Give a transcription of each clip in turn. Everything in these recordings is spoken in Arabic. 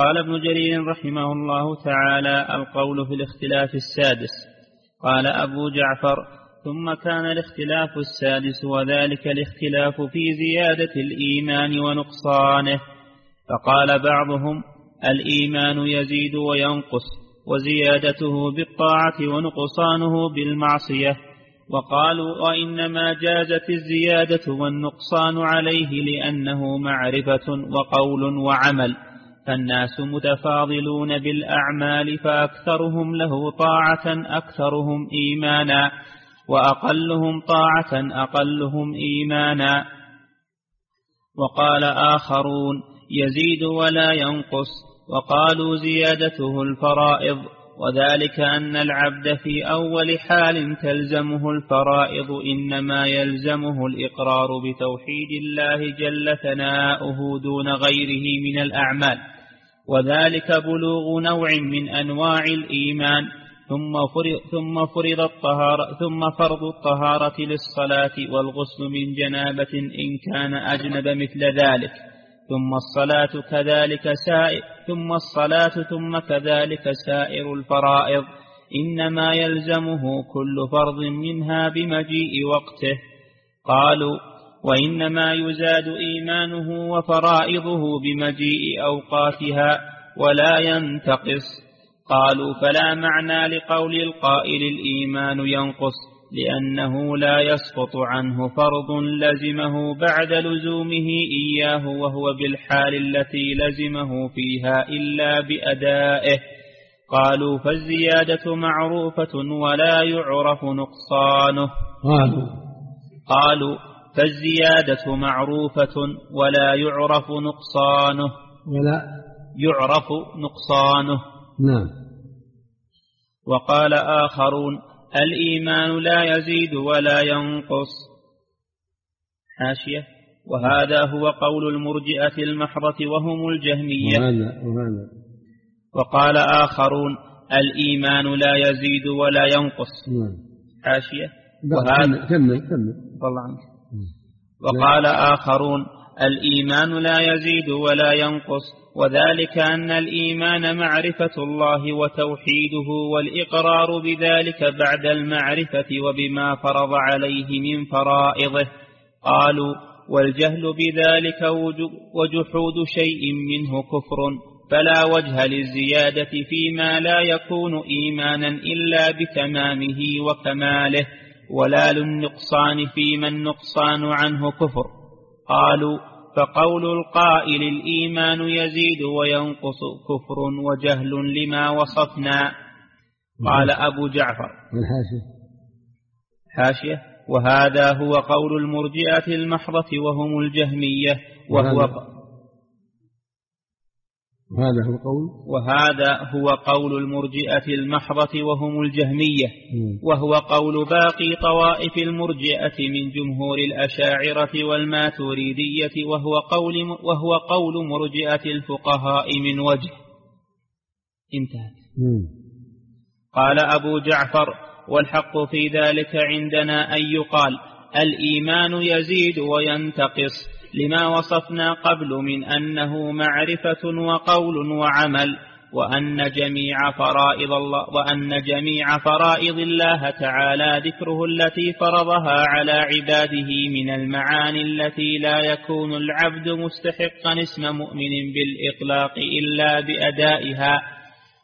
قال ابن جرير رحمه الله تعالى القول في الاختلاف السادس. قال أبو جعفر ثم كان الاختلاف السادس وذلك الاختلاف في زيادة الإيمان ونقصانه. فقال بعضهم الإيمان يزيد وينقص وزيادته بالطاعة ونقصانه بالمعصية. وقالوا وإنما جازت الزيادة والنقصان عليه لأنه معرفة وقول وعمل. فالناس متفاضلون بالأعمال فأكثرهم له طاعة أكثرهم إيمانا وأقلهم طاعة أقلهم إيمانا. وقال آخرون يزيد ولا ينقص وقالوا زيادته الفرائض وذلك أن العبد في أول حال تلزمه الفرائض إنما يلزمه الإقرار بتوحيد الله جل ثناؤه دون غيره من الأعمال. وذلك بلوغ نوع من أنواع الإيمان ثم فرض, ثم فرض الطهارة ثم فرض الطهارة للصلاة والغسل من جنابة إن كان أجنب مثل ذلك ثم الصلاة كذلك سائر ثم الصلاة ثم كذلك سائر الفرائض إنما يلزمه كل فرض منها بمجيء وقته. قالوا وإنما يزاد إيمانه وفرائضه بمجيء أوقاتها ولا ينتقص. قالوا فلا معنى لقول القائل الإيمان ينقص لأنه لا يسقط عنه فرض لزمه بعد لزومه إياه وهو بالحال التي لزمه فيها إلا بأدائه. قالوا فالزيادة معروفة ولا يعرف نقصانه. قالوا. قالوا فالزيادة معروفة ولا يعرف نقصانه. ولا يعرف نقصانه. نعم. وقال آخرون الإيمان لا يزيد ولا ينقص. حاشية. وهذا هو قول المرجئة المحضة وهم الجهمية. وهذا وهذا. وقال آخرون الإيمان لا يزيد ولا ينقص. نعم. حاشية. وهذا كمل كمل والله عنك. وقال آخرون الإيمان لا يزيد ولا ينقص وذلك أن الإيمان معرفة الله وتوحيده والإقرار بذلك بعد المعرفة وبما فرض عليه من فرائضه. قالوا والجهل بذلك وج- وجحود شيء منه كفر فلا وجه للزيادة فيما لا يكون إيمانا إلا بتمامه وكماله. ولا للنقصان فيما النقصان عنه كفر. قالوا فقول القائل الإيمان يزيد وينقص كفر وجهل لما وصفنا. قال أبو جعفر. والحاشية حاشية؟ وهذا هو قول المرجئة المحضة وهم الجهمية وهو وهذا- هو قول وهذا هو قول المرجئة المحضة وهم الجهمية. وهو قول باقي طوائف المرجئة من جمهور الأشاعرة والماتريدية وهو قول وهو قول مرجئة الفقهاء من وجه انتهت. قال أبو جعفر والحق في ذلك عندنا أن يقال الإيمان يزيد وينتقص لما وصفنا قبل من أنه معرفة وقول وعمل وأن جميع فرائض الله وأن جميع فرائض الله تعالى ذكره التي فرضها على عباده من المعاني التي لا يكون العبد مستحقا اسم مؤمن بالإطلاق إلا بأدائها.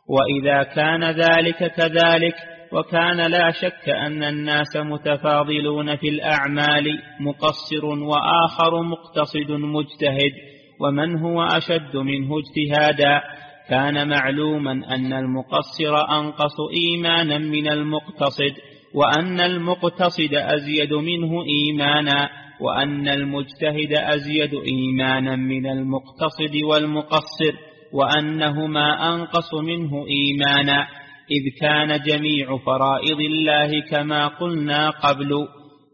وإذا كان ذلك كذلك وكان لا شك أن الناس متفاضلون في الأعمال مقصر وآخر مقتصد مجتهد ومن هو أشد منه اجتهادا. كان معلوما أن المقصر أنقص إيمانا من المقتصد وأن المقتصد أزيد منه إيمانا وأن المجتهد أزيد إيمانا من المقتصد والمقصر وأنهما أنقص منه إيمانا. إذ كان جميع فرائض الله كما قلنا قبل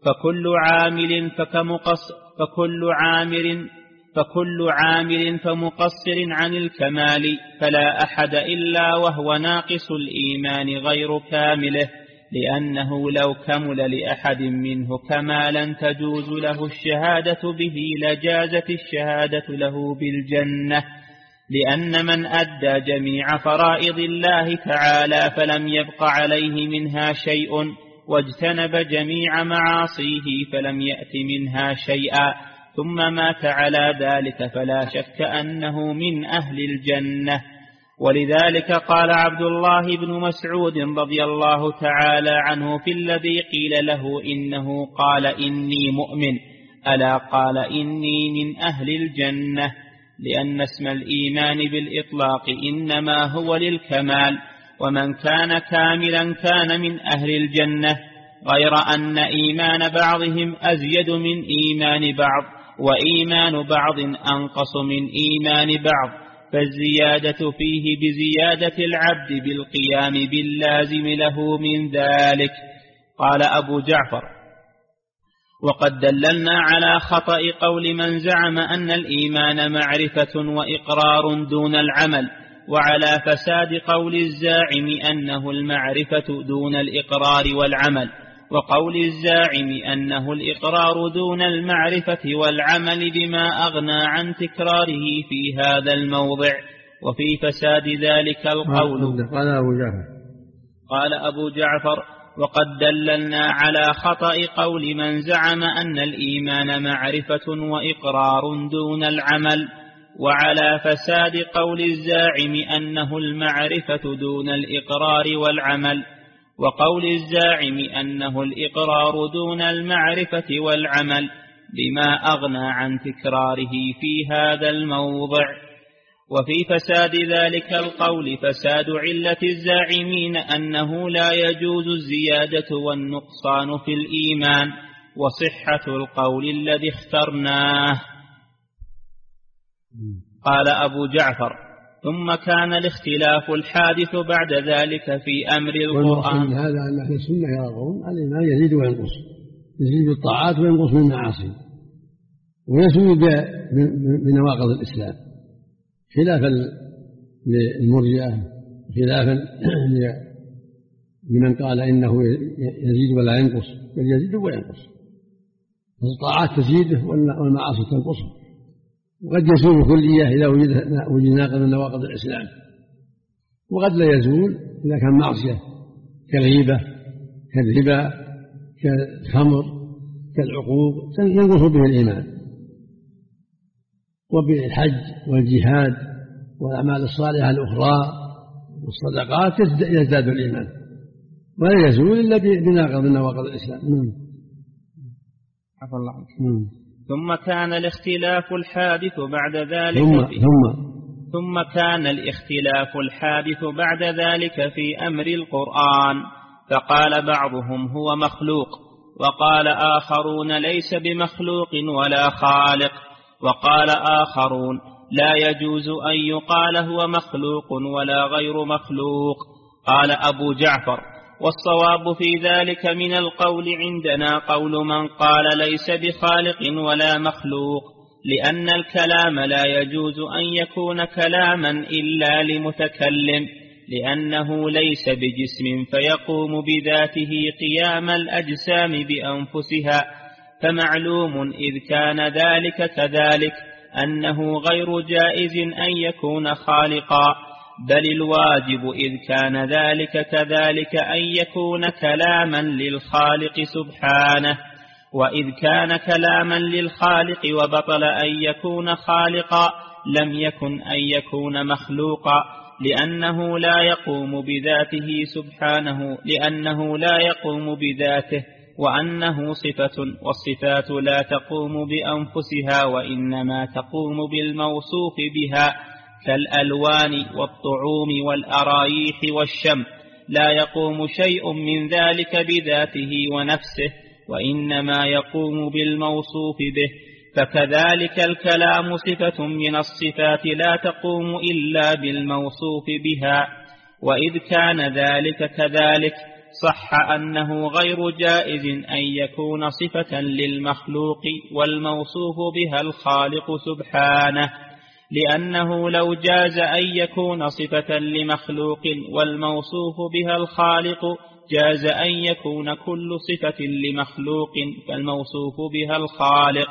فكل عامل فكمقص فكل عامل فكل عامل فمقصر عن الكمال فلا أحد إلا وهو ناقص الإيمان غير كامله لأنه لو كمل لأحد منه كمالا تجوز له الشهادة به لجازت الشهادة له بالجنة. لأن من أدى جميع فرائض الله تعالى فلم يبق عليه منها شيء واجتنب جميع معاصيه فلم يأت منها شيئا. ثم مات على ذلك فلا شك أنه من أهل الجنة. ولذلك قال عبد الله بن مسعود رضي الله تعالى عنه في الذي قيل له إنه قال إني مؤمن. ألا قال إني من أهل الجنة. لأن اسم الإيمان بالإطلاق إنما هو للكمال ومن كان كاملا كان من أهل الجنة غير أن إيمان بعضهم أزيد من إيمان بعض وإيمان بعض أنقص من إيمان بعض فالزيادة فيه بزيادة العبد بالقيام باللازم له من ذلك. قال أبو جعفر وقد دللنا على خطأ قول من زعم أن الإيمان معرفة وإقرار دون العمل وعلى فساد قول الزاعم أنه المعرفة دون الإقرار والعمل وقول الزاعم أنه الإقرار دون المعرفة والعمل بما أغنى عن تكراره في هذا الموضع. وفي فساد ذلك القول. قال أبو جعفر قال أبو جعفر وقد دللنا على خطأ قول من زعم أن الإيمان معرفة وإقرار دون العمل وعلى فساد قول الزاعم أنه المعرفة دون الإقرار والعمل وقول الزاعم أنه الإقرار دون المعرفة والعمل بما أغنى عن تكراره في هذا الموضع. وفي فساد ذلك القول فساد علة الزاعمين أنه لا يجوز الزيادة والنقصان في الإيمان وصحة القول الذي اخترناه. قال أبو جعفر ثم كان الاختلاف الحادث بعد ذلك في أمر القرآن. من هذا أن أهل السنة يرون الإيمان يزيد وينقص يزيد بالطاعات وينقص بالمعاصي ويزول بنواقض الإسلام. خلافا للمرجئة خلافا لمن قال إنه يزيد ولا ينقص بل يزيد وينقص. الطاعات تزيده والمعاصي تنقصه وقد يزول كلية إذا وجد ناقض من نواقض الإسلام. وقد لا يزول إذا كان معصية كالغيبة كالربا كالخمر كالعقوق ينقص به الإيمان. وبالحج والجهاد والأعمال الصالحة الأخرى والصدقات يزداد الإيمان. ولا يزول إلا بناقض نواقض الإسلام. نعم. عفى الله عنك. نعم. ثم كان الاختلاف الحادث بعد ذلك ثم في ثم. ثم كان الاختلاف الحادث بعد ذلك في أمر القرآن. فقال بعضهم هو مخلوق وقال آخرون ليس بمخلوق ولا خالق. وقال آخرون لا يجوز أن يقال هو مخلوق ولا غير مخلوق. قال أبو جعفر والصواب في ذلك من القول عندنا قول من قال ليس بخالق ولا مخلوق لأن الكلام لا يجوز أن يكون كلاما إلا لمتكلم لأنه ليس بجسم فيقوم بذاته قيام الأجسام بأنفسها. فمعلوم إذ كان ذلك كذلك أنه غير جائز أن يكون خالقا بل الواجب إذ كان ذلك كذلك أن يكون كلاما للخالق سبحانه. وإذ كان كلاما للخالق وبطل أن يكون خالقا لم يكن أن يكون مخلوقا لأنه لا يقوم بذاته سبحانه لأنه لا يقوم بذاته. وأنه صفة والصفات لا تقوم بأنفسها وإنما تقوم بالموصوف بها كالألوان والطعوم والأرايح والشم. لا يقوم شيء من ذلك بذاته ونفسه وإنما يقوم بالموصوف به. فكذلك الكلام صفة من الصفات لا تقوم إلا بالموصوف بها. وإذ كان ذلك كذلك صح أنه غير جائز أن يكون صفة للمخلوق والموصوف بها الخالق سبحانه لأنه لو جاز أن يكون صفة لمخلوق والموصوف بها الخالق جاز أن يكون كل صفة لمخلوق فالموصوف بها الخالق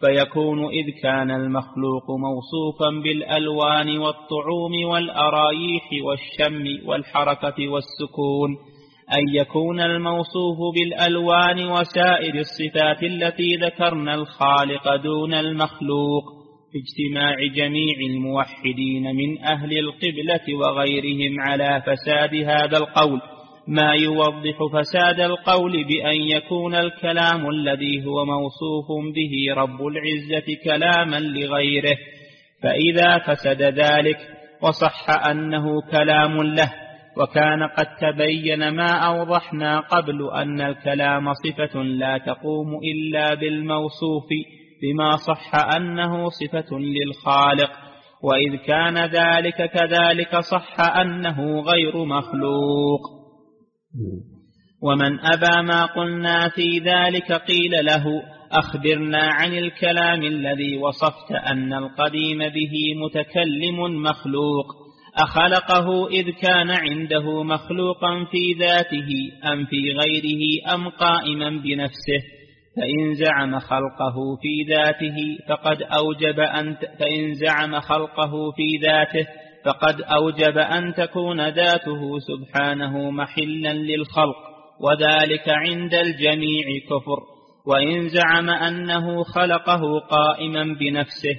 فيكون إذ كان المخلوق موصوفا بالألوان والطعوم والأرايح والشم والحركة والسكون. أن يكون الموصوف بالألوان وسائر الصفات التي ذكرنا الخالق دون المخلوق في اجتماع جميع الموحدين من أهل القبلة وغيرهم على فساد هذا القول. ما يوضح فساد القول بأن يكون الكلام الذي هو موصوف به رب العزة كلاما لغيره. فإذا فسد ذلك وصح أنه كلام له وكان قد تبين ما أوضحنا قبل أن الكلام صفة لا تقوم إلا بالموصوف بما صح أنه صفة للخالق وإذ كان ذلك كذلك صح أنه غير مخلوق. ومن أبى ما قلنا في ذلك قيل له أخبرنا عن الكلام الذي وصفت أن القديم به متكلم مخلوق. أخلقه إذ كان عنده مخلوقا في ذاته أم في غيره أم قائما بنفسه فإن زعم خلقه في ذاته فقد أوجب أن فإن زعم خلقه في ذاته فقد أوجب أن تكون ذاته سبحانه محلا للخلق وذلك عند الجميع كفر. وإن زعم أنه خلقه قائما بنفسه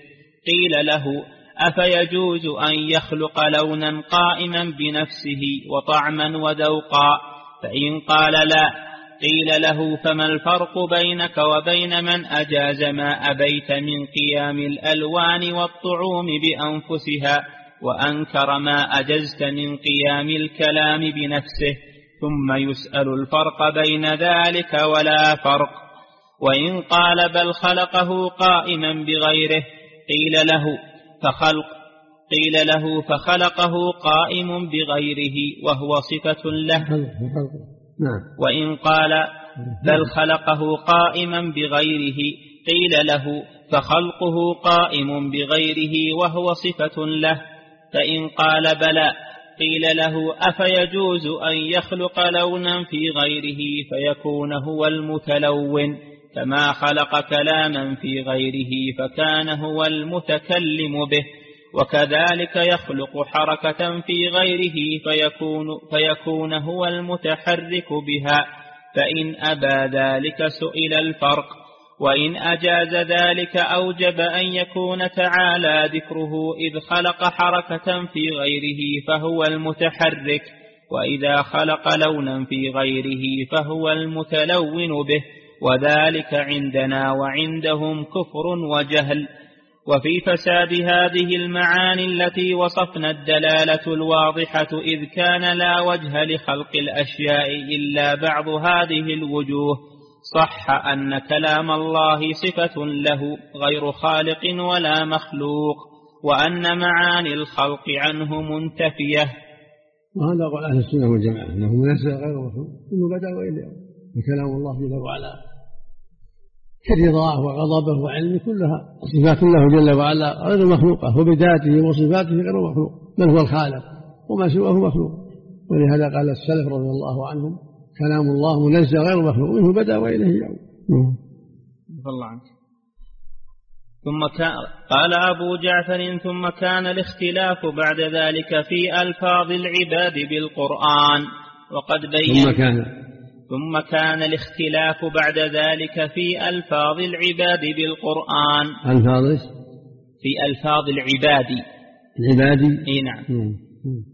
قيل له أفيجوز أن يخلق لونا قائما بنفسه وطعما وذوقا؟ فإن قال لا قيل له فما الفرق بينك وبين من أجاز ما أبيت من قيام الألوان والطعوم بأنفسها وأنكر ما أجزت من قيام الكلام بنفسه؟ ثم يسأل الفرق بين ذلك ولا فرق. وإن قال بل خلقه قائما بغيره قيل له فخلق. قيل له فخلقه قائم بغيره وهو صفة له. نعم. وإن قال بل خلقه قائما بغيره قيل له فخلقه قائم بغيره وهو صفة له. فإن قال بلى قيل له أفيجوز أن يخلق لونا في غيره فيكون هو المتلون. كما خلق كلاما في غيره فكان هو المتكلم به وكذلك يخلق حركة في غيره فيكون, فيكون هو المتحرك بها فإن أبى ذلك سئل الفرق وإن أجاز ذلك أوجب أن يكون تعالى ذكره إذ خلق حركة في غيره فهو المتحرك وإذا خلق لونا في غيره فهو المتلون به. وذلك عندنا وعندهم كفر وجهل. وفي فساد هذه المعاني التي وصفنا الدلالة الواضحة إذ كان لا وجه لخلق الأشياء إلا بعض هذه الوجوه. صح أن كلام الله صفة له غير خالق ولا مخلوق وأن معاني الخلق عنه منتفية. وهذا قول أهل السنة والجماعة أنه منزل غير مخلوق إنه بدأ وإلى وكلام الله جل وعلا كرضاه وغضبه وعلمه كلها. صفات له جل وعلا غير مخلوقة وبذاته وصفاته غير مخلوق بل هو الخالق وما سواه مخلوق. ولهذا قال السلف رضي الله عنهم كلام الله منزل غير مخلوق منه بدا وإليه يعود. الله عنك. ثم كان قال أبو جعفر ثم كان الاختلاف بعد ذلك في ألفاظ العباد بالقرآن وقد بين ثم كان ثم كان الاختلاف بعد ذلك في ألفاظ العباد بالقرآن. ألفاظ في ألفاظ العباد. العباد؟ إي نعم.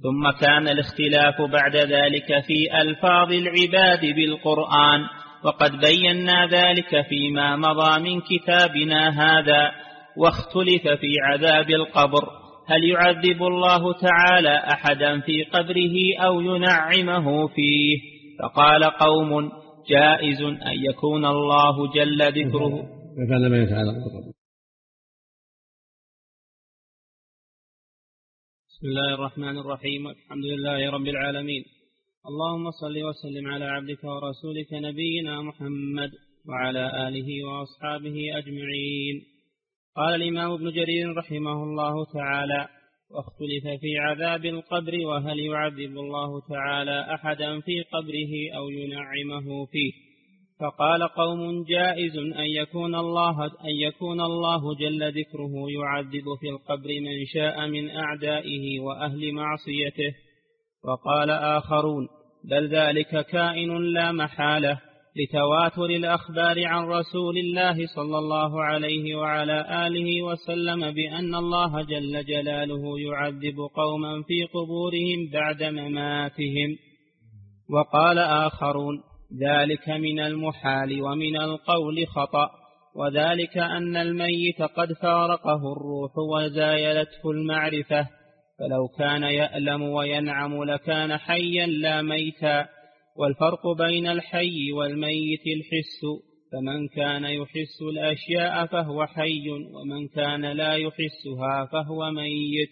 ثم كان الاختلاف بعد ذلك في ألفاظ العباد بالقرآن. وقد بينا ذلك فيما مضى من كتابنا هذا واختلف في عذاب القبر. هل يعذب الله تعالى أحدا في قبره أو ينعمه فيه؟ فقال قوم جائز أن يكون الله جل ذكره. فكان ما يتعالى بسم الله الرحمن الرحيم. الحمد لله رب العالمين. اللهم صل وسلم على عبدك ورسولك نبينا محمد وعلى آله وأصحابه أجمعين. قال الإمام ابن جرير رحمه الله تعالى واختلف في عذاب القبر وهل يعذب الله تعالى أحدا في قبره أو ينعمه فيه. فقال قوم جائز أن يكون الله أن يكون الله جل ذكره يعذب في القبر من شاء من أعدائه وأهل معصيته. وقال آخرون بل ذلك كائن لا محالة. لتواتر الأخبار عن رسول الله صلى الله عليه وعلى آله وسلم بأن الله جل جلاله يعذب قوما في قبورهم بعد مماتهم. وقال آخرون ذلك من المحال ومن القول خطأ وذلك أن الميت قد فارقه الروح وزايلته المعرفة فلو كان يألم وينعم لكان حيا لا ميتا. والفرق بين الحي والميت الحس فمن كان يحس الأشياء فهو حي ومن كان لا يحسها فهو ميت.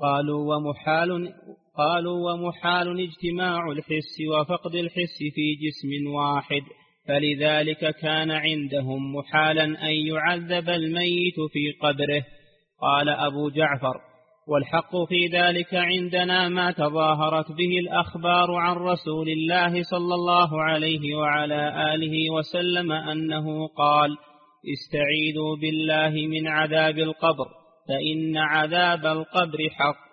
قالوا ومحال قالوا ومحال اجتماع الحس وفقد الحس في جسم واحد فلذلك كان عندهم محالا أن يعذب الميت في قبره. قال أبو جعفر والحق في ذلك عندنا ما تظاهرت به الأخبار عن رسول الله صلى الله عليه وعلى آله وسلم أنه قال استعيذوا بالله من عذاب القبر فإن عذاب القبر حق.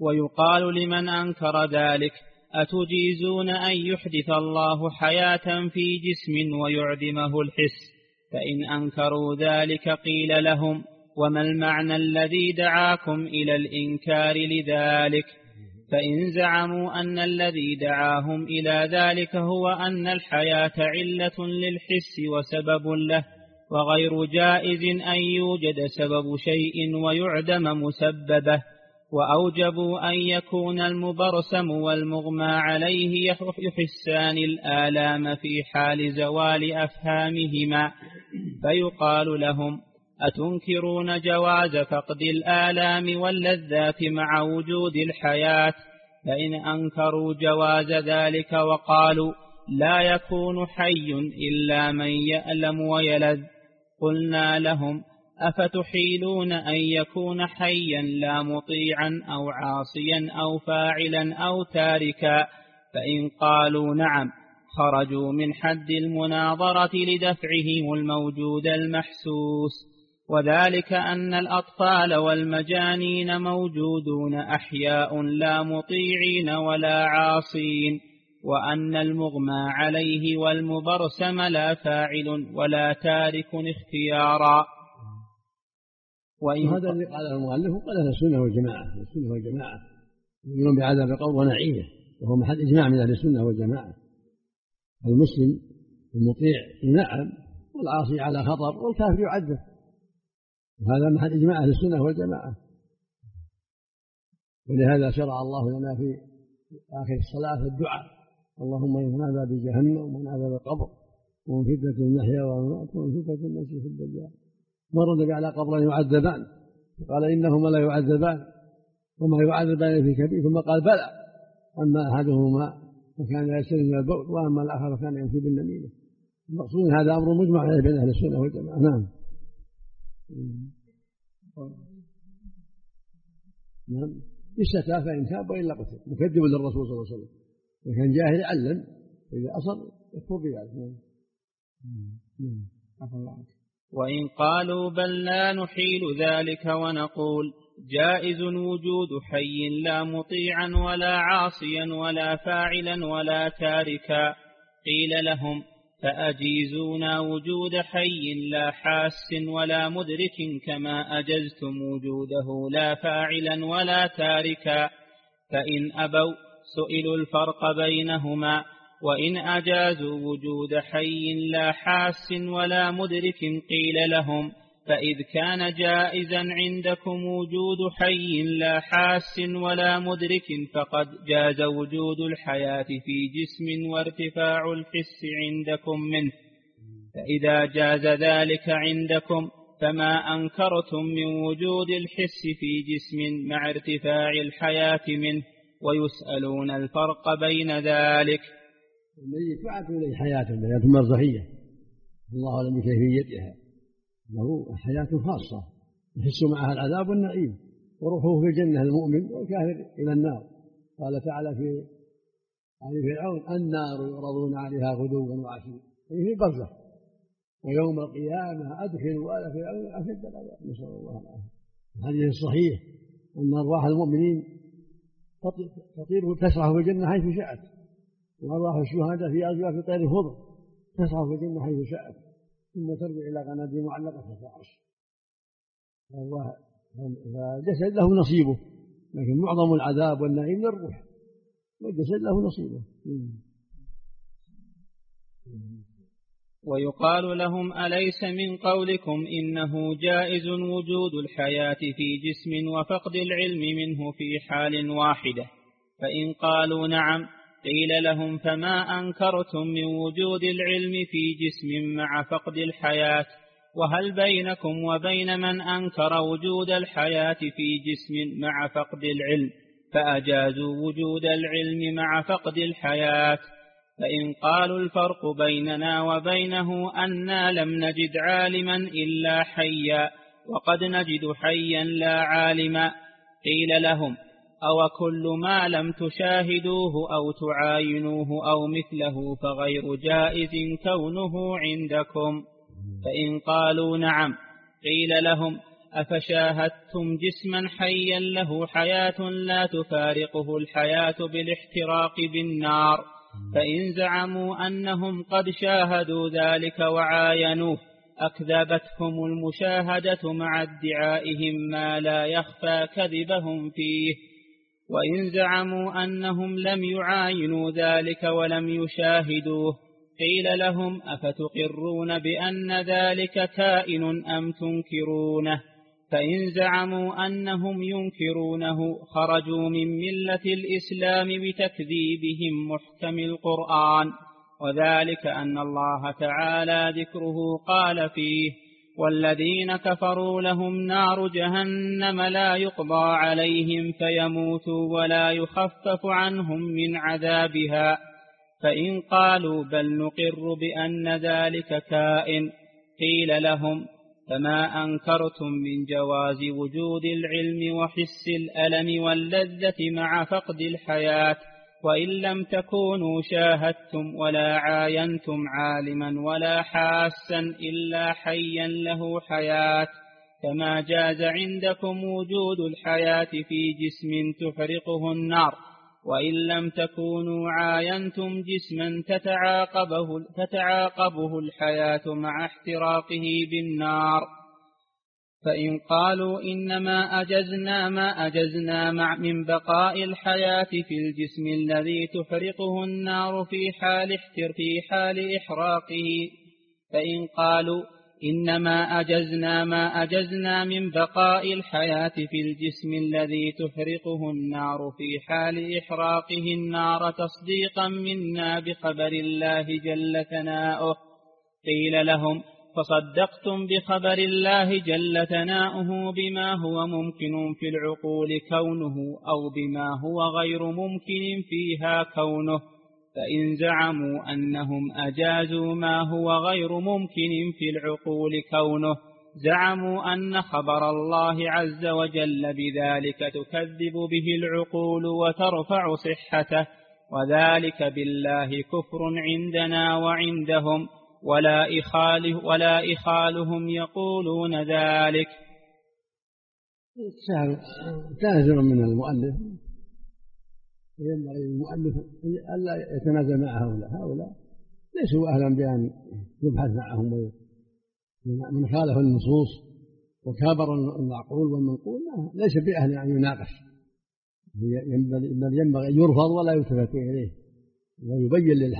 ويقال لمن أنكر ذلك أتجيزون أن يحدث الله حياة في جسم ويعدمه الحس فإن أنكروا ذلك قيل لهم. وما المعنى الذي دعاكم إلى الإنكار لذلك؟ فإن زعموا أن الذي دعاهم إلى ذلك هو أن الحياة علة للحس وسبب له وغير جائز أن يوجد سبب شيء ويعدم مسببه وأوجبوا أن يكون المبرسم والمغمى عليه يحسان الآلام في حال زوال أفهامهما فيقال لهم أتنكرون جواز فقد الآلام واللذات مع وجود الحياة؟ فإن أنكروا جواز ذلك وقالوا لا يكون حي إلا من يألم ويلذ. قلنا لهم أفتحيلون أن يكون حيا لا مطيعا أو عاصيا أو فاعلا أو تاركا؟ فإن قالوا نعم خرجوا من حد المناظرة لدفعهم الموجود المحسوس. وذلك أن الأطفال والمجانين موجودون أحياء لا مطيعين ولا عاصين وأن المغمى عليه والمبرسم لا فاعل ولا تارك اختيارا. وإن وهذا الذي قاله المؤلف قال أهل السنة والجماعة السنة والجماعة. يؤمنون بعذاب القبر ونعيمة وهو محل إجماع من أهل السنة والجماعة. المسلم المطيع ينعم والعاصي على خطر والكافر يعذب. وهذا محل إجماع أهل السنة والجماعة. ولهذا شرع الله لنا في آخر الصلاة الدعاء. اللهم من عذاب جهنم ومن عذاب القبر ومن فتنة المحيا والممات ومن فتنة المسيح الدجال. مر النبي على قبرين يعذبان؟ قال إنهما لا يعذبان. وما يعذبان في كبير ثم قال بلى. أما أحدهما فكان يستلم من البول وأما الآخر فكان يمشي بالنميمة. المقصود هذا أمر مجمع عليه بين أهل السنة والجماعة. نعم. نعم. استتاب فإن تاب وإلا قتل مكذب للرسول صلى الله عليه وسلم. إذا كان جاهل علم. إذا أصر يكفر بذلك. نعم. نعم. وإن قالوا بل لا نحيل ذلك ونقول جائز وجود حي لا مطيعا ولا عاصيا ولا فاعلا ولا تاركا. قيل لهم فأجيزونا وجود حي لا حاس ولا مدرك كما أجزتم وجوده لا فاعلا ولا تاركا. فإن أبوا سئلوا الفرق بينهما وإن أجازوا وجود حي لا حاس ولا مدرك قيل لهم فإذ كان جائزا عندكم وجود حي لا حاس ولا مدرك فقد جاز وجود الحياة في جسم وارتفاع الحس عندكم منه. فإذا جاز ذلك عندكم فما أنكرتم من وجود الحس في جسم مع ارتفاع الحياة منه ويسألون الفرق بين ذلك. الميت بعث إليه حياة حياة برزخية الله أعلم بكيفيتها له حياة خاصة. يحس معها العذاب والنعيم. وروحه في الجنة المؤمن والكافر إلى النار. قال تعالى في آل فرعون النار يعرضون عليها غدوا وعشيا. يعني في البرزخ ويوم القيامة أدخلوا آل فرعون أشد العذاب. نسأل الله العافية. الحديث الصحيح أن أرواح المؤمنين تطير تسرح في الجنة حيث شاءت. وأرواح الشهداء في أزواج طير الخضر تسرح في الجنة حيث شاءت. ثم ترجع إلى قناديل معلقة في العرش فالجسد له نصيبه لكن معظم العذاب والنعيم للروح والجسد له نصيبه. ويقال لهم أليس من قولكم إنه جائز وجود الحياة في جسم وفقد العلم منه في حال واحدة؟ فإن قالوا نعم قيل لهم فما أنكرتم من وجود العلم في جسم مع فقد الحياة وهل بينكم وبين من أنكر وجود الحياة في جسم مع فقد العلم؟ فأجازوا وجود العلم مع فقد الحياة. فإن قالوا الفرق بيننا وبينه أنا لم نجد عالما إلا حيا وقد نجد حيا لا عالما. قيل لهم أو كل ما لم تشاهدوه أو تعاينوه أو مثله فغير جائز كونه عندكم. فإن قالوا نعم قيل لهم أفشاهدتم جسما حيا له حياة لا تفارقه الحياة بالاحتراق بالنار. فإن زعموا أنهم قد شاهدوا ذلك وعاينوه أكذبتهم المشاهدة مع ادعائهم ما لا يخفى كذبهم فيه. وإن زعموا أنهم لم يعاينوا ذلك ولم يشاهدوه قيل لهم أفتقرون بأن ذلك كائن أم تنكرونه؟ فإن زعموا أنهم ينكرونه خرجوا من ملة الإسلام بتكذيبهم محكم القرآن وذلك أن الله تعالى ذكره قال فيه والذين كفروا لهم نار جهنم لا يقضى عليهم فيموتوا ولا يخفف عنهم من عذابها. فإن قالوا بل نقر بأن ذلك كائن قيل لهم فما أنكرتم من جواز وجود العلم وحس الألم واللذة مع فقد الحياة؟ وإن لم تكونوا شاهدتم ولا عاينتم عالما ولا حاسا إلا حيا له حياة كما جاز عندكم وجود الحياة في جسم تحرقه النار. وإن لم تكونوا عاينتم جسما تتعاقبه, تتعاقبه الحياة مع احتراقه بالنار. فإن قالوا إنما أجزنا ما أجزنا مع من بقاء الحياة في الجسم الذي تحرقه النار في حال احتر في حال إحراقه. فإن قالوا إنما أجزنا ما أجزنا من بقاء الحياة في الجسم الذي تحرقه النار في حال إحراقه النار تصديقا منا بخبر الله جل ثناؤه. قيل لهم فصدقتم بخبر الله جل ثناؤه بما هو ممكن في العقول كونه أو بما هو غير ممكن فيها كونه فإن زعموا أنهم أجازوا ما هو غير ممكن في العقول كونه زعموا أن خبر الله عز وجل بذلك تكذب به العقول وترفع صحته وذلك بالله كفر عندنا وعندهم ولا إخاله ولا إخالهم يقولون ذلك. تعذر من المؤلف. ينبغي للمؤلف ألا يتنازل مع هؤلاء. هؤلاء ليسوا أهلا بأن يبحث معهم من خالف النصوص وكابر المعقول والمنقول ليس بأهل أن يناقش. بل ينبغي ان يرفض ولا يلتفت إليه. ويبين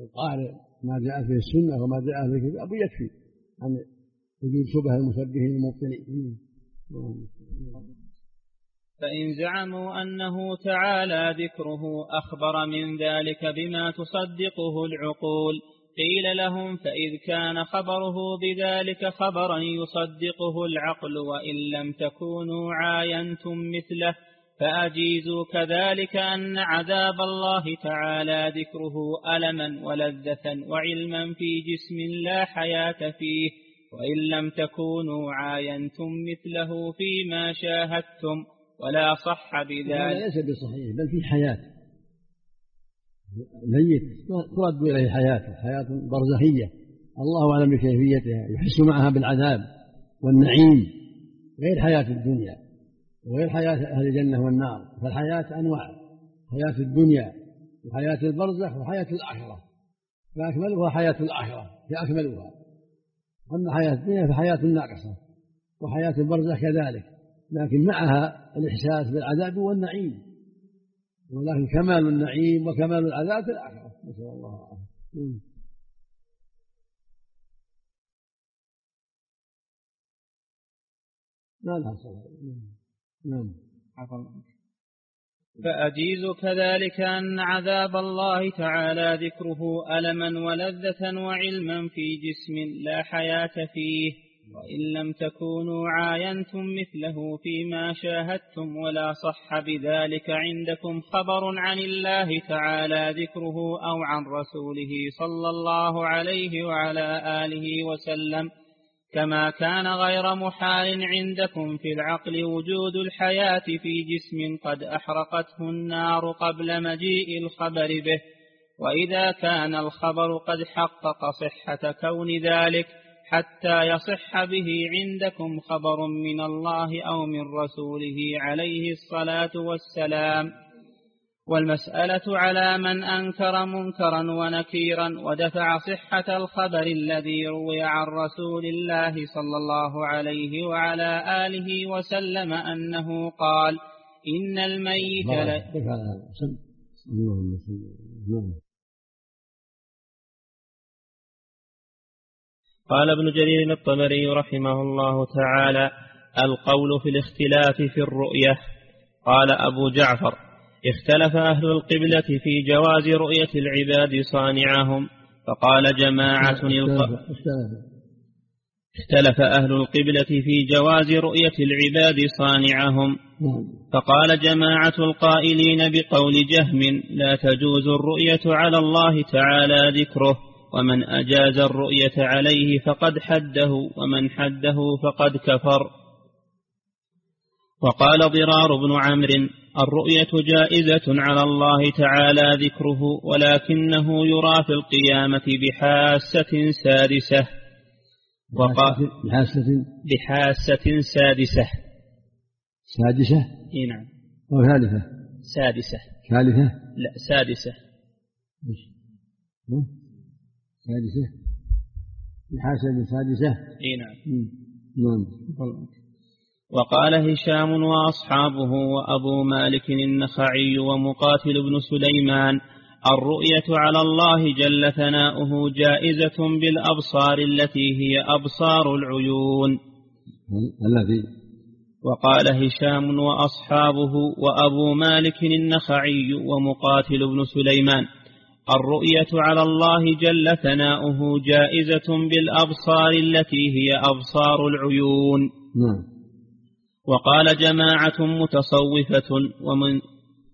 للقارئ ما جاء في السنة وما جاء في الكتاب ويكفي عن وجود شبه المشبهين المبطلين فإن زعموا أنه تعالى ذكره أخبر من ذلك بما تصدقه العقول. قيل لهم فإذ كان خبره بذلك خبرا يصدقه العقل وإن لم تكونوا عاينتم مثله. فأجيزوا كذلك أن عذاب الله تعالى ذكره ألما ولذة وعلما في جسم لا حياة فيه وإن لم تكونوا عاينتم مثله فيما شاهدتم ولا صح بذلك. ليس بصحيح بل في حياة. ميت ترد إليه حياته حياة برزخية. الله أعلم بكيفيتها يحس معها بالعذاب والنعيم غير حياة الدنيا. وغير حياة أهل الجنة والنار فالحياة أنواع حياة الدنيا وحياة البرزخ وحياة الآخرة فأكملها حياة الآخرة هي أكملها أما حياة الدنيا فحياة ناقصة وحياة البرزخ كذلك لكن معها الإحساس بالعذاب والنعيم. ولكن كمال النعيم وكمال العذاب في الآخرة. نسأل الله العافية. ما لها نعم. فأجيز كذلك أن عذاب الله تعالى ذكره ألما ولذة وعلما في جسم لا حياة فيه وإن لم تكونوا عاينتم مثله فيما شاهدتم ولا صح بذلك عندكم خبر عن الله تعالى ذكره أو عن رسوله صلى الله عليه وعلى آله وسلم. كما كان غير محال عندكم في العقل وجود الحياة في جسم قد أحرقته النار قبل مجيء الخبر به وإذا كان الخبر قد حقق صحة كون ذلك حتى يصح به عندكم خبر من الله أو من رسوله عليه الصلاة والسلام. والمسألة على من أنكر منكرا ونكيرا ودفع صحة الخبر الذي روي عن رسول الله صلى الله عليه وعلى آله وسلم أنه قال إن الميت لا قال ابن جرير الطبري رحمه الله تعالى القول في الاختلاف في الرؤية. قال أبو جعفر اختلف أهل القبلة في جواز رؤية العباد صانعهم فقال جماعة اختلف أهل القبلة في جواز رؤية العباد صانعهم فقال جماعة القائلين بقول جهم لا تجوز الرؤية على الله تعالى ذكره ومن أجاز الرؤية عليه فقد حده ومن حده فقد كفر. وقال ضرار بن عمرو الرؤية جائزة على الله تعالى ذكره ولكنه يرى في القيامة بحاسة سادسة. وقال بحاسة بحاسة سادسة. سادسة؟ إي نعم. أو ثالثة؟ سادسة. ثالثة؟ لا سادسة. سادسة. بحسب سادسة؟ إي نعم. نعم. وقال هشام وأصحابه وأبو مالك النخعي ومقاتل بن سليمان الرؤية على الله جل ثناؤه جائزة بالأبصار التي هي أبصار العيون. الذي؟ وقال هشام وأصحابه وأبو مالك النخعي ومقاتل بن سليمان الرؤية على الله جل ثناؤه جائزة بالأبصار التي هي أبصار العيون. نعم. وقال جماعة متصوفة ومن,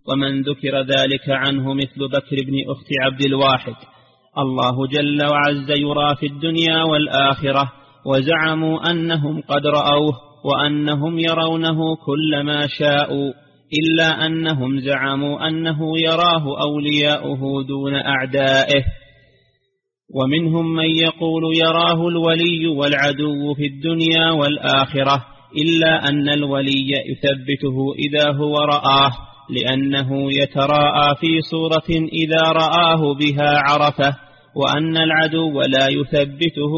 ومن ذكر ذلك عنه مثل بكر بن أخت عبد الواحد. الله جل وعز يرى في الدنيا والآخرة وزعموا أنهم قد رأوه وأنهم يرونه كل ما شاءوا إلا أنهم زعموا أنه يراه أولياؤه دون أعدائه. ومنهم من يقول يراه الولي والعدو في الدنيا والآخرة إلا أن الولي يثبته إذا هو رآه لأنه يتراءى في صورة إذا رآه بها عرفة وأن العدو لا يثبته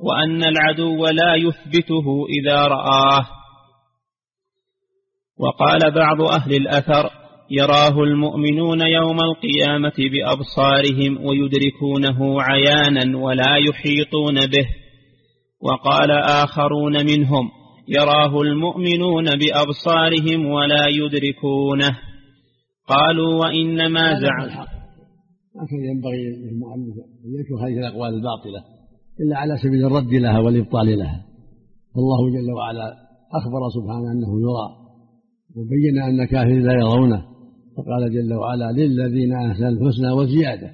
وأن العدو لا يثبته إذا رآه. وقال بعض أهل الأثر يراه المؤمنون يوم القيامة بأبصارهم ويدركونه عيانا ولا يحيطون به. وقال آخرون منهم يراه المؤمنون بأبصارهم ولا يدركونه. قالوا وإنما زعم هكذا ينبغي للمؤلف أن يذكر هذه الأقوال الباطلة إلا على سبيل الرد لها والإبطال لها. فالله جل وعلا أخبر سبحانه أنه يرى وبين أن الكافرين لا يرونه. فقال جل وعلا للذين أحسنوا الحسنى وزيادة.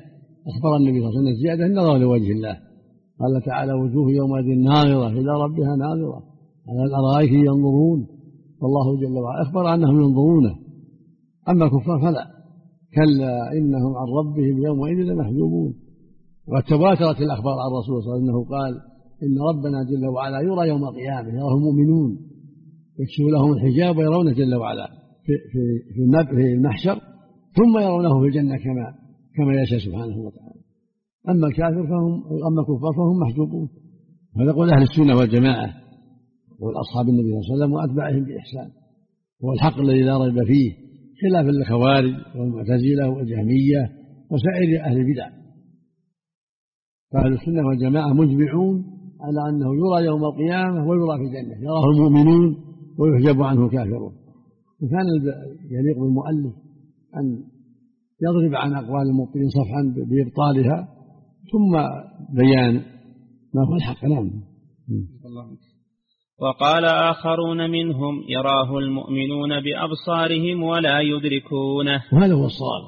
أخبر النبي صلى الله عليه وسلم الزيادة النظر لوجه الله. قال تعالى وجوه يومئذ ناظرة إلى ربها ناظرة. على الأرائك ينظرون. والله جل وعلا أخبر أنهم ينظرونه. أما الكفار فلا. كلا إنهم عن ربهم يومئذ لمحجوبون. وقد تواترت الأخبار عن الرسول صلى الله عليه وسلم أنه قال إن ربنا جل وعلا يرى يوم القيامة يراه المؤمنون يكشف لهم الحجاب ويرونه جل وعلا في في في المحشر ثم يرونه في الجنة كما كما يشاء سبحانه وتعالى. أما الكافر فهم أما الكفار فهم محجوبون. هذا قول أهل السنة والجماعة. والأصحاب النبي صلى الله عليه وسلم وأتباعهم بإحسان. هو الحق الذي لا ريب فيه خلاف الخوارج والمعتزلة والجهمية وسائر أهل البدع. فأهل السنة والجماعة مجمعون على أنه يرى يوم القيامة ويرى في الجنة يراه المؤمنون ويحجب عنه الكافرون. وكان يليق بالمؤلف أن يضرب عن أقوال المبطلين صفحا بإبطالها ثم بيان ما هو الحق. نعم. وقال آخرون منهم يراه المؤمنون بأبصارهم ولا يدركونه. وهذا هو الصواب.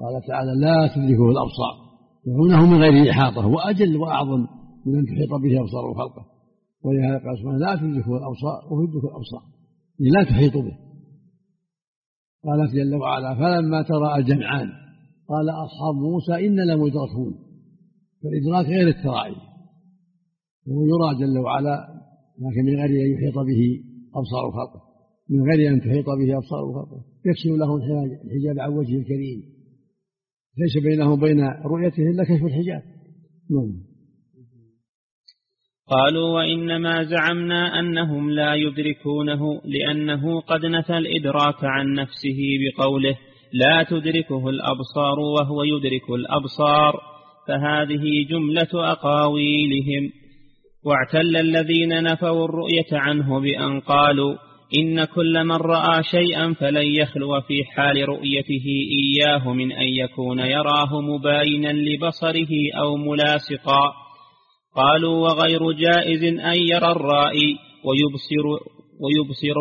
قال تعالى لا تدركه الأبصار. يرونه من غير إحاطة هو أجل وأعظم من أن تحيط به أبصار خلقه. ولهذا قال سبحانه لا تدركه الأبصار وتدرك الأبصار. يعني لا تحيط به. قالت جل وعلا فلما ترى الجمعان قال أصحاب موسى إن لمدركون فالإدراك غير التراعي وهو يرى جل وعلا لكن من غير أن يحيط به أبصار خلقه. من غير أن تحيط به أبصار خلقه. يكشف له الحجاب عن وجهه الكريم. ليس بينه وبين رؤيته إلا كشف الحجاب. نعم. قالوا وإنما زعمنا أنهم لا يدركونه لأنه قد نفى الإدراك عن نفسه بقوله لا تدركه الأبصار وهو يدرك الأبصار. فهذه جملة أقاويلهم. واعتل الذين نفوا الرؤية عنه بأن قالوا إن كل من رأى شيئا فلن يخلو في حال رؤيته إياه من أن يكون يراه مباينا لبصره أو ملاصقا. قالوا وغير جائز أن يرى الرائي ويبصر, ويبصر,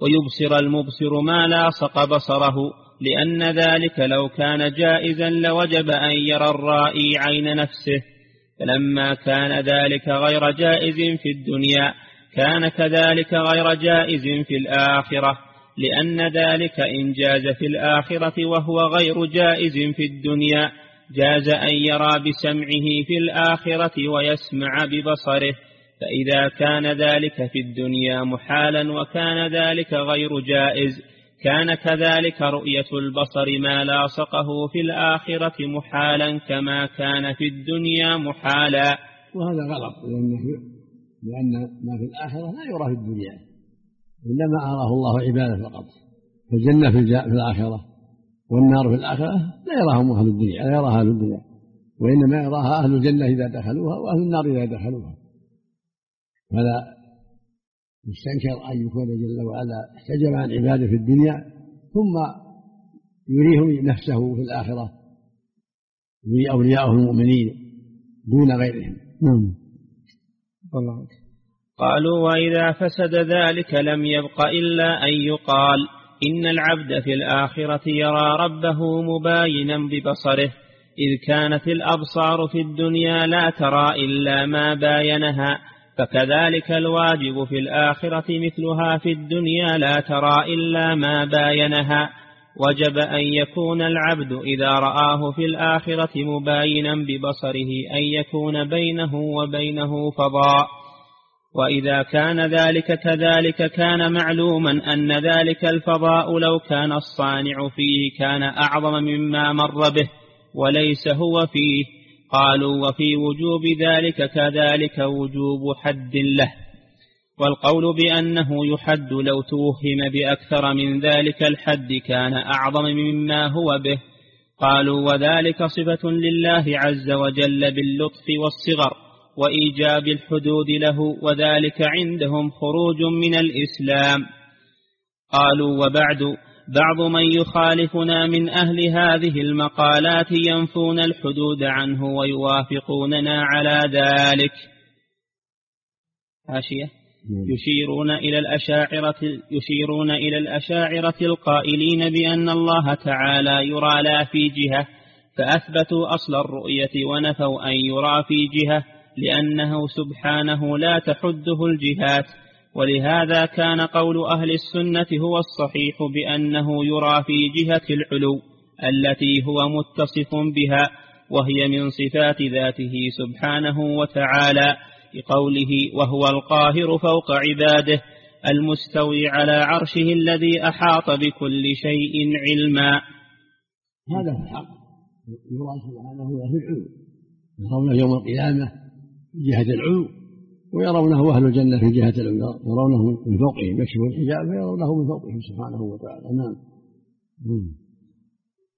ويبصر المبصر ما لاصق بصره لأن ذلك لو كان جائزا لوجب أن يرى الرائي عين نفسه. فلما كان ذلك غير جائز في الدنيا كان كذلك غير جائز في الآخرة لأن ذلك إن جاز في الآخرة وهو غير جائز في الدنيا جاز أن يرى بسمعه في الآخرة ويسمع ببصره فإذا كان ذلك في الدنيا محالا وكان ذلك غير جائز. كان كذلك رؤية البصر ما لاصقه في الآخرة محالا كما كان في الدنيا محالا. وهذا غلط لأن, لأن ما في الآخرة لا يرى في الدنيا إنما أراه الله عبادة فقط. فالجنة في, في الآخرة والنار في الآخرة لا يراهم أهل الدنيا لا يراها أهل الدنيا. وإنما يراها أهل الجنة إذا دخلوها وأهل النار إذا دخلوها. فلا يستنكر أن يكون جل وعلا احتجب عن عباده في الدنيا ثم يريهم نفسه في الآخرة يري أولياءه المؤمنين دون غيرهم. نعم. الله قالوا وإذا فسد ذلك لم يبق إلا أن يقال إن العبد في الآخرة يرى ربه مباينا ببصره إذ كانت الأبصار في الدنيا لا ترى إلا ما باينها فكذلك الواجب في الآخرة مثلها في الدنيا لا ترى إلا ما باينها. وجب أن يكون العبد إذا رآه في الآخرة مباينا ببصره أن يكون بينه وبينه فضاء. وإذا كان ذلك كذلك كان معلوما أن ذلك الفضاء لو كان الصانع فيه كان أعظم مما مر به وليس هو فيه. قالوا وفي وجوب ذلك كذلك وجوب حد له. والقول بأنه يحد لو توهم بأكثر من ذلك الحد كان أعظم مما هو به. قالوا وذلك صفة لله عز وجل باللطف والصغر وإيجاب الحدود له وذلك عندهم خروج من الإسلام. قالوا وبعد بعض من يخالفنا من أهل هذه المقالات ينفون الحدود عنه ويوافقوننا على ذلك. حاشية يشيرون إلى الأشاعرة يشيرون إلى الأشاعرة القائلين بأن الله تعالى يرى لا في جهة فأثبتوا أصل الرؤية ونفوا أن يرى في جهة لأنه سبحانه لا تحده الجهات. ولهذا كان قول أهل السنة هو الصحيح بأنه يرى في جهة العلو التي هو متصف بها وهي من صفات ذاته سبحانه وتعالى لقوله وهو القاهر فوق عباده المستوي على عرشه الذي أحاط بكل شيء علما. هذا هو الحق. يرى سبحانه في العلو. يرونه يوم القيامة جهة العلو. ويرونه أهل الجنة في جهة العلو يرونه من فوقهم يكشف الحجاب فيرونه من فوقهم سبحانه وتعالى. نعم.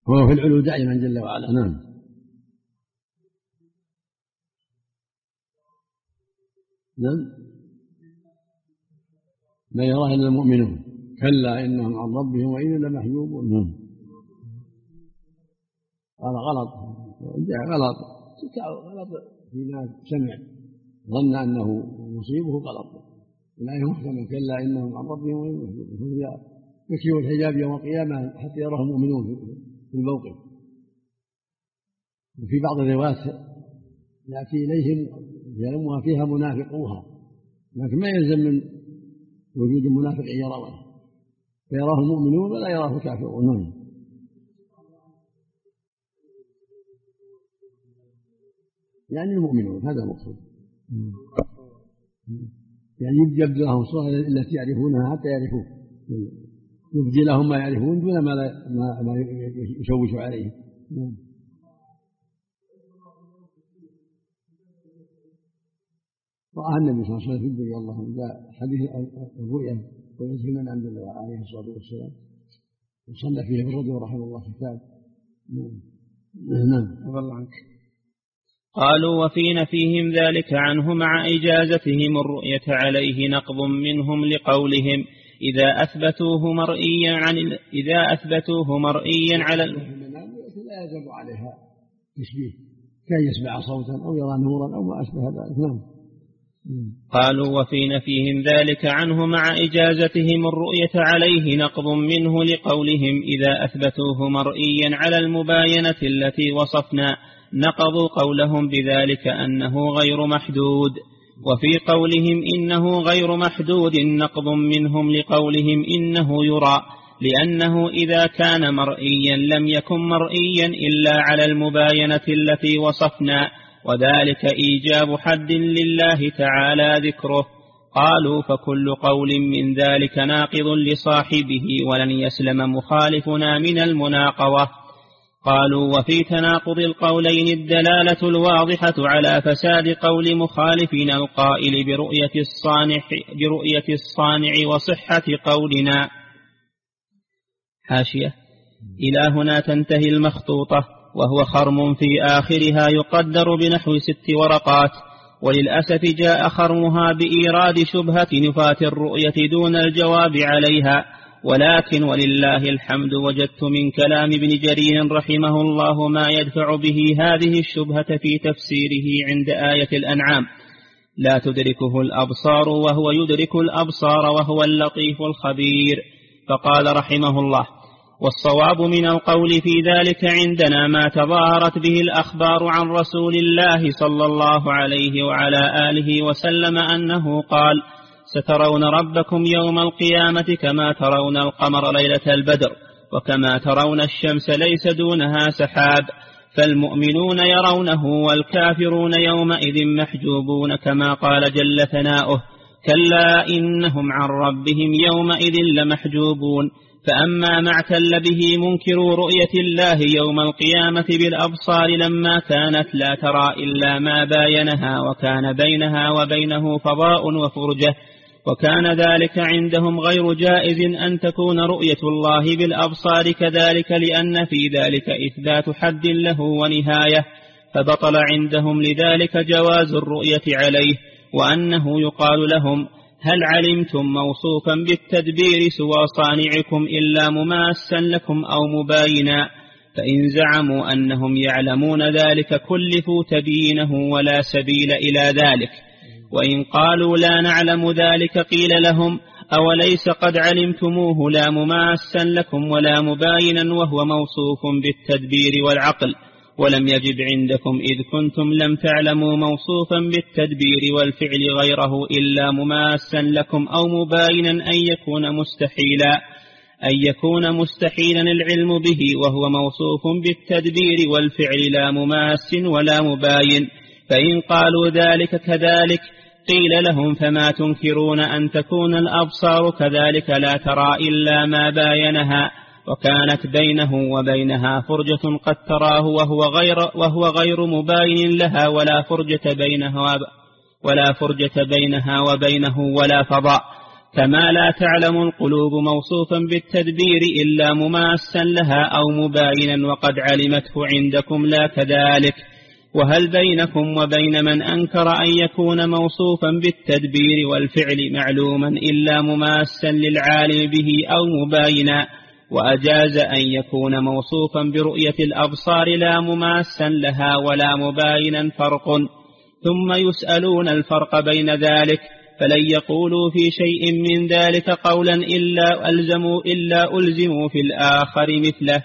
هو في العلو دائما جل وعلا. نعم. نعم. لا يراه إلا المؤمنون. كلا إنهم عن ربهم واذا لمحجوبون نعم. هذا غلط. غلط. غلط. فيما سمع. ظن أنه يصيبه غلط لا محكم كلا إنهم عن ربهم لمحجوبون يكشف الحجاب يوم القيامة حتى يراه المؤمنون في الموقف. وفي بعض الروايات يأتي إليهم يلمها فيها منافقوها لكن ما يلزم من وجود المنافق إن يرونه. فيراه المؤمنون ولا يراه الكافرون. نعم. يعني المؤمنون هذا المقصود. يعني يبدو لهم الصورة التي يعرفونها حتى يعرفوه يبدي لهم ما يعرفون دون ما, لا ما يشوش عليه نعم رأى النبي صلى الله عليه وسلم في الدنيا اللهم جاء حديث الرؤيا وينزل من عند الله عليه الصلاة والسلام. وصلى فيه ابن رجب رحمه الله كتاب نعم نعم. الله عنك. قالوا وفي نفيهم ذلك عنه مع إجازتهم الرؤية عليه نقض منهم لقولهم إذا أثبتوه مرئيا عن إذا أثبتوه مرئيا على لا يجب عليها تشبيه كان يسمع صوتا أو يرى نورا أو ما أشبه ذلك. نعم. قالوا وفي نفيهم ذلك عنه مع إجازتهم الرؤية عليه نقض منه لقولهم إذا أثبتوه مرئيا على المباينة التي وصفنا نقضوا قولهم بذلك أنه غير محدود. وفي قولهم إنه غير محدود نقض منهم لقولهم إنه يرى لأنه إذا كان مرئيا لم يكن مرئيا إلا على المباينة التي وصفنا. وذلك إيجاب حد لله تعالى ذكره. قالوا فكل قول من ذلك ناقض لصاحبه ولن يسلم مخالفنا من المناقضة. قالوا وفي تناقض القولين الدلالة الواضحة على فساد قول مخالفنا القائل برؤية الصانع, برؤية الصانع وصحة قولنا. حاشية. إلى هنا تنتهي المخطوطة. وهو خرم في آخرها يقدر بنحو ست ورقات. وللأسف جاء خرمها بإيراد شبهة نفاة الرؤية دون الجواب عليها. ولكن ولله الحمد وجدت من كلام ابن جرير رحمه الله ما يدفع به هذه الشبهة في تفسيره عند آية الأنعام. لا تدركه الأبصار وهو يدرك الأبصار وهو اللطيف الخبير. فقال رحمه الله والصواب من القول في ذلك عندنا ما تظاهرت به الأخبار عن رسول الله صلى الله عليه وعلى آله وسلم أنه قال سترون ربكم يوم القيامة كما ترون القمر ليلة البدر وكما ترون الشمس ليس دونها سحاب فالمؤمنون يرونه والكافرون يومئذ محجوبون كما قال جل ثناؤه كلا إنهم عن ربهم يومئذ لمحجوبون فأما ما اعتل به منكر رؤية الله يوم القيامة بالأبصار لما كانت لا ترى إلا ما باينها وكان بينها وبينه فضاء وفرجة وكان ذلك عندهم غير جائز أن تكون رؤية الله بالأبصار كذلك لأن في ذلك إثبات حد له ونهاية فبطل عندهم لذلك جواز الرؤية عليه وأنه يقال لهم هل علمتم موصوفا بالتدبير سوى صانعكم إلا مماسا لكم أو مباينا؟ فإن زعموا أنهم يعلمون ذلك كلفوا تبيينه ولا سبيل إلى ذلك. وإن قالوا لا نعلم ذلك قيل لهم أوليس قد علمتموه لا مماسا لكم ولا مباينا وهو موصوف بالتدبير والعقل؟ ولم يجب عندكم إذ كنتم لم تعلموا موصوفا بالتدبير والفعل غيره إلا مماسا لكم أو مباينا أن يكون مستحيلا أن يكون مستحيلا العلم به وهو موصوف بالتدبير والفعل لا مماس ولا مباين فإن قالوا ذلك كذلك قيل لهم فما تنكرون أن تكون الأبصار كذلك لا ترى إلا ما باينها. وكانت بينه وبينها فرجة قد تراه وهو غير, وهو غير مباين لها ولا فرجة بينها ولا فرجة بينها وبينه ولا فضاء. كما لا تعلم القلوب موصوفا بالتدبير إلا مماسا لها أو مباينا وقد علمته عندكم لا كذلك. وهل بينكم وبين من أنكر أن يكون موصوفا بالتدبير والفعل معلوما إلا مماسا للعالم به أو مباينا؟ وأجاز أن يكون موصوفا برؤية الأبصار لا مماسا لها ولا مباينا فرق. ثم يسألون الفرق بين ذلك فلن يقولوا في شيء من ذلك قولا إلا ألزموا إلا ألزموا في الآخر مثله.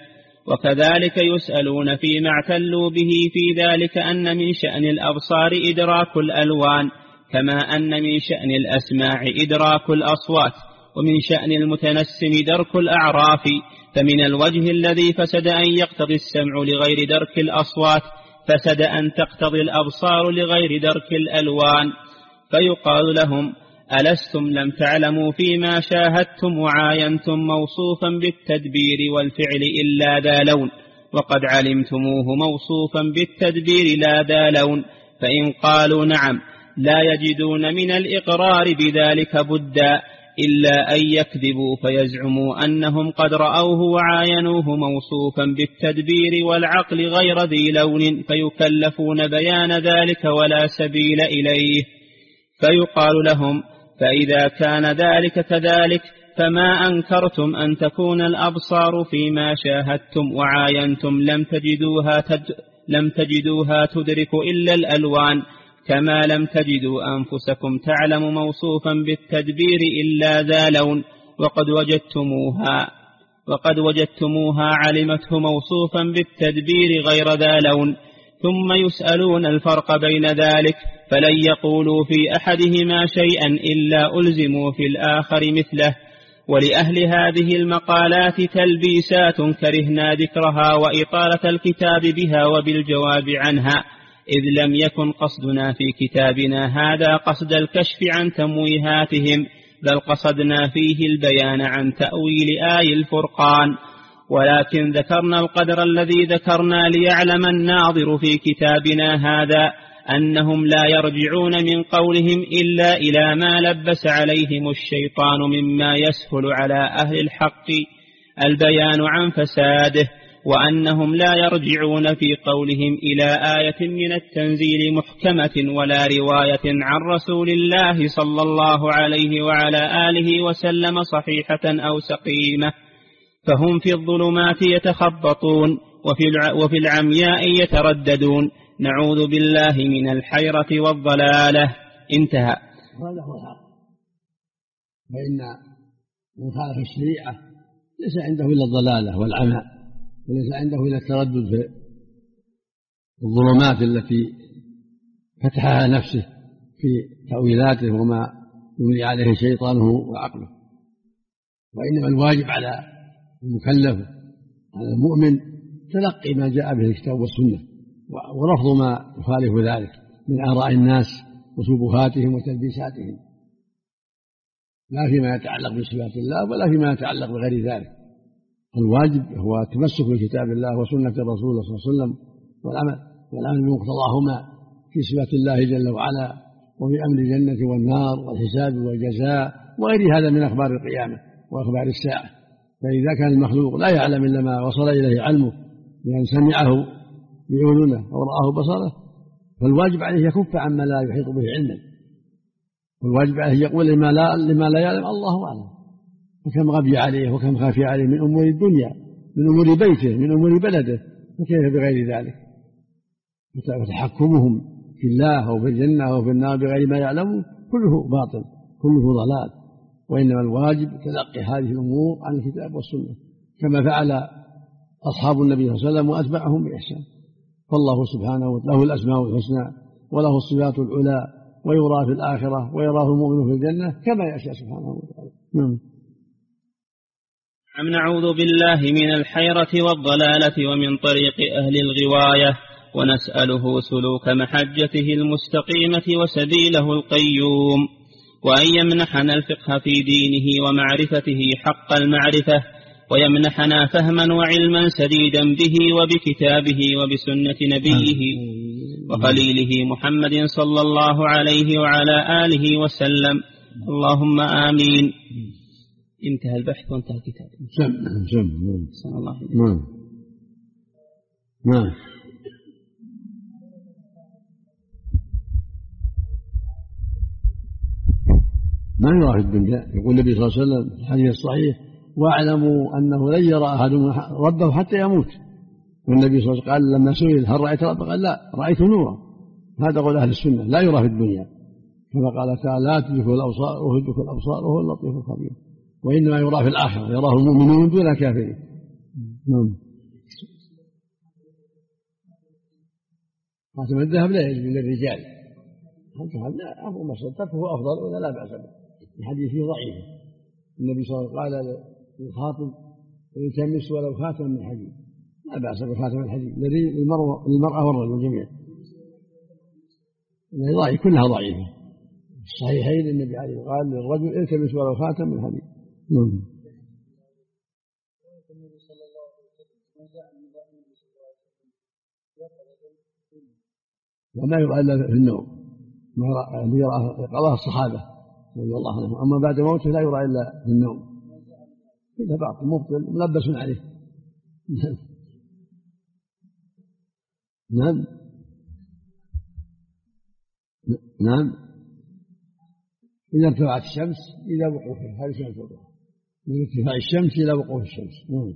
وكذلك يسألون فيما اعتلوا به في ذلك أن من شأن الأبصار إدراك الألوان كما أن من شأن الأسماع إدراك الأصوات. ومن شأن المتنسم درك الأعراف فمن الوجه الذي فسد أن يقتضي السمع لغير درك الأصوات فسد أن تقتضي الأبصار لغير درك الألوان. فيقال لهم ألستم لم تعلموا فيما شاهدتم وعاينتم موصوفا بالتدبير والفعل إلا ذا لون وقد علمتموه موصوفا بالتدبير لا ذا لون. فإن قالوا نعم لا يجدون من الإقرار بذلك بدا. إلا أن يكذبوا فيزعموا أنهم قد رأوه وعاينوه موصوفا بالتدبير والعقل غير ذي لون فيكلفون بيان ذلك ولا سبيل إليه. فيقال لهم فإذا كان ذلك كذلك فما أنكرتم أن تكون الأبصار فيما شاهدتم وعاينتم لم تجدوها تد لم تجدوها تدرك إلا الألوان. كما لم تجدوا أنفسكم تعلم موصوفا بالتدبير إلا ذا لون وقد وجدتموها وقد وجدتموها علمته موصوفا بالتدبير غير ذا لون ثم يسألون الفرق بين ذلك فلن يقولوا في أحدهما شيئا إلا ألزموا في الآخر مثله. ولأهل هذه المقالات تلبيسات كرهنا ذكرها وإطالة الكتاب بها وبالجواب عنها. إذ لم يكن قصدنا في كتابنا هذا قصد الكشف عن تمويهاتهم بل قصدنا فيه البيان عن تأويل آي الفرقان. ولكن ذكرنا القدر الذي ذكرنا ليعلم الناظر في كتابنا هذا أنهم لا يرجعون من قولهم إلا إلى ما لبس عليهم الشيطان مما يسهل على أهل الحق البيان عن فساده. وأنهم لا يرجعون في قولهم إلى آية من التنزيل محكمة ولا رواية عن رسول الله صلى الله عليه وعلى آله وسلم صحيحة أو سقيمة فهم في الظلمات يتخبطون وفي العمياء يترددون. نعوذ بالله من الحيرة والضلالة. انتهى. هذا هو فإن من خالف الشريعة ليس عنده إلا الضلالة والعمى. وليس عنده إلا التردد في الظلمات التي فتحها نفسه في تأويلاته وما يملي عليه شيطانه وعقله. وإنما الواجب على المكلف على المؤمن تلقي ما جاء به الكتاب والسنة ورفض ما يخالف ذلك من آراء الناس وشبهاتهم وتلبيساتهم. لا فيما يتعلق بصفات الله ولا فيما يتعلق بغير ذلك. الواجب هو التمسك بكتاب الله وسنة الرسول صلى الله عليه وسلم والعمل والعمل بمقتضاهما في صفات الله جل وعلا وفي أمر الجنة والنار والحساب والجزاء وغير هذا من أخبار القيامة وأخبار الساعة. فإذا كان المخلوق لا يعلم إلا ما وصل إليه علمه بأن سمعه بأذنه أو رآه بصره فالواجب عليه يكف عما لا يحيط به علما. والواجب عليه يقول لما لا لما لا يعلم الله أعلم. وكم غبي عليه وكم خافي عليه من أمور الدنيا من أمور بيته من أمور بلده فكيف بغير ذلك؟ وتحكمهم في الله أو في الجنة أو في النار بغير ما يعلمون كله باطل كله ضلال. وإنما الواجب تلقي هذه الأمور عن الكتاب والسنة كما فعل أصحاب النبي صلى الله عليه وسلم وأتبعهم بإحسان. فالله سبحانه له الأسماء الحسنى وله الصفات العلى ويرى في الآخرة ويراه المؤمن في الجنة كما يشاء سبحانه وتعالى. نعم. أم نعوذ بالله من الحيرة والضلالة ومن طريق أهل الغواية ونسأله سلوك محجته المستقيمة وسبيله القيوم وأن يمنحنا الفقه في دينه ومعرفته حق المعرفة ويمنحنا فهما وعلما سديدا به وبكتابه وبسنة نبيه وخليله محمد صلى الله عليه وعلى آله وسلم. اللهم آمين. انتهى البحث وانتهى الكتاب. سم سم صلى الله. نعم. نعم. ما في الدنيا يقول النبي صلى الله عليه وسلم في الحديث الصحيح واعلموا أنه لن يرى احدهم ربه حتى يموت. والنبي صلى الله عليه وسلم قال لما سئل هل رأيت ربك؟ قال لا رأيت نورا. هذا قول أهل السنة لا يرى في الدنيا. كما قال تعالى لا تدرك الأبصار وهو الأبصار وهو اللطيف الخبير. وإنما يرى في الآخرة يراه المؤمنون دون الكافرين. نعم. خاتم الذهب لا يجب للرجال. خاتم أفضل مصدقه أفضل ولا لا بأس به. الحديث ضعيف. النبي صلى الله عليه وسلم قال للخاطب التمس ولو خاتم من حديد. لا بأس بخاتم الحديد. للمرأة والرجل جميعا ضعيف كلها ضعيفة. الصحيحين النبي عليه قال للرجل التمس ولو خاتم من حديد. وما يرى الا في النوم. ما يرى قضاء الصحابة رضي الله عنه أما بعد موته لا يرى إلا في النوم. إذا باطل مبطل ملبس عليه. نعم. نعم. نعم. إذا ارتفعت الشمس إلى وقوفها هذه سنة من ارتفاع الشمس إلى وقوف الشمس. نعم.